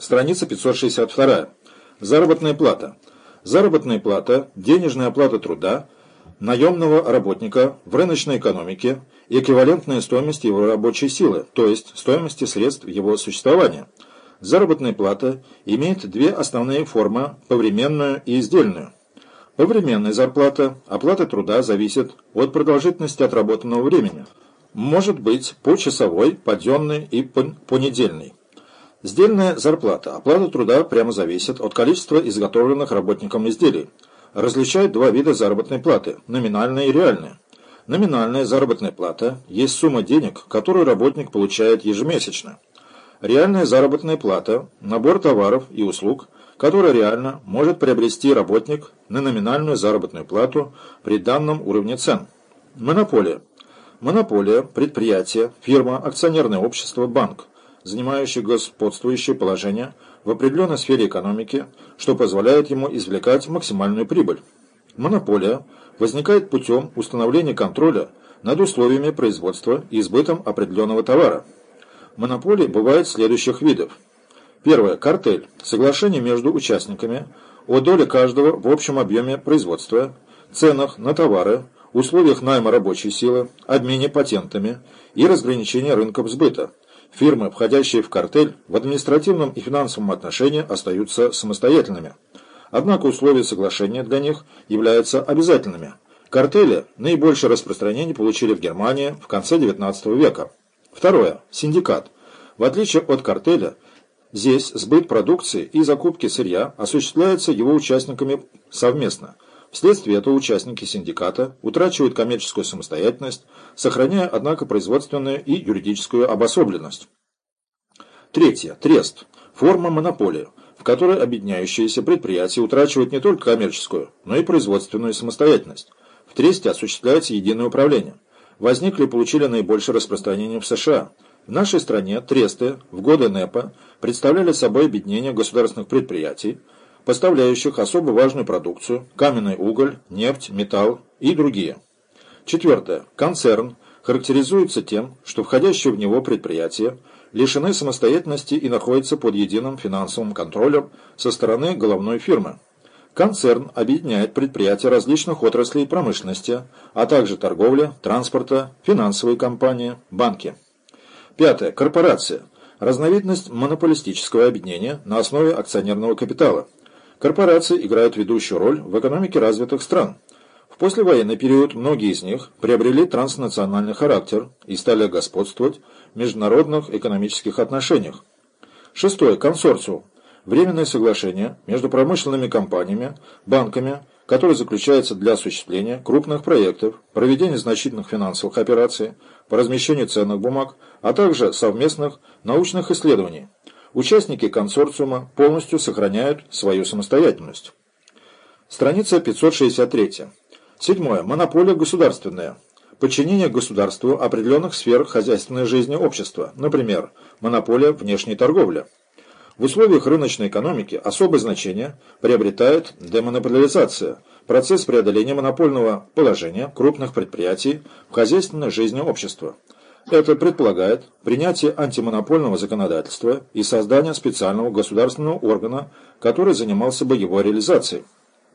Страница 562. Заработная плата. Заработная плата – денежная оплата труда наемного работника в рыночной экономике, эквивалентная стоимость его рабочей силы, то есть стоимости средств его существования. Заработная плата имеет две основные формы – повременную и издельную. Повременная зарплата, оплата труда зависит от продолжительности отработанного времени. Может быть почасовой, подъемной и понедельной. Сдельная зарплата. Оплата труда прямо зависит от количества изготовленных работником изделий. Различают два вида заработной платы – номинальная и реальная. Номинальная заработная плата есть сумма денег, которую работник получает ежемесячно. Реальная заработная плата – набор товаров и услуг – который реально может приобрести работник на номинальную заработную плату при данном уровне цен. Монополия. Монополия – предприятие, фирма, акционерное общество, банк, занимающий господствующее положение в определенной сфере экономики, что позволяет ему извлекать максимальную прибыль. Монополия возникает путем установления контроля над условиями производства и избытом определенного товара. Монополии бывают следующих видов – Первое. Картель. Соглашение между участниками о доле каждого в общем объеме производства, ценах на товары, условиях найма рабочей силы, обмене патентами и разграничения рынков сбыта. Фирмы, входящие в картель, в административном и финансовом отношении остаются самостоятельными. Однако условия соглашения для них являются обязательными. Картели наибольшее распространение получили в Германии в конце XIX века. Второе. Синдикат. В отличие от картеля, Здесь сбыт продукции и закупки сырья осуществляются его участниками совместно. Вследствие этого участники синдиката утрачивают коммерческую самостоятельность, сохраняя, однако, производственную и юридическую обособленность. Третье. Трест. Форма монополии, в которой объединяющиеся предприятия утрачивают не только коммерческую, но и производственную самостоятельность. В тресте осуществляется единое управление. Возникли и получили наибольшее распространение в США – в нашей стране тресты в годы НЭПа представляли собой объединение государственных предприятий, поставляющих особо важную продукцию – каменный уголь, нефть, металл и другие. Четвертое. Концерн характеризуется тем, что входящие в него предприятия лишены самостоятельности и находятся под единым финансовым контролем со стороны головной фирмы. Концерн объединяет предприятия различных отраслей промышленности, а также торговля, транспорта, финансовые компании, банки. Пятое. Корпорация. Разновидность монополистического объединения на основе акционерного капитала. Корпорации играют ведущую роль в экономике развитых стран. В послевоенный период многие из них приобрели транснациональный характер и стали господствовать в международных экономических отношениях. Шестое. Консорциум. Временное соглашение между промышленными компаниями, банками, которое заключается для осуществления крупных проектов, проведения значительных финансовых операций, по размещению ценных бумаг, а также совместных научных исследований. Участники консорциума полностью сохраняют свою самостоятельность. Страница 563. Седьмое. Монополия государственная. Подчинение государству определенных сфер хозяйственной жизни общества, например, монополия внешней торговли. В условиях рыночной экономики особое значение приобретает демонополизация, процесс преодоления монопольного положения крупных предприятий в хозяйственной жизни общества. Это предполагает принятие антимонопольного законодательства и создание специального государственного органа, который занимался бы его реализацией.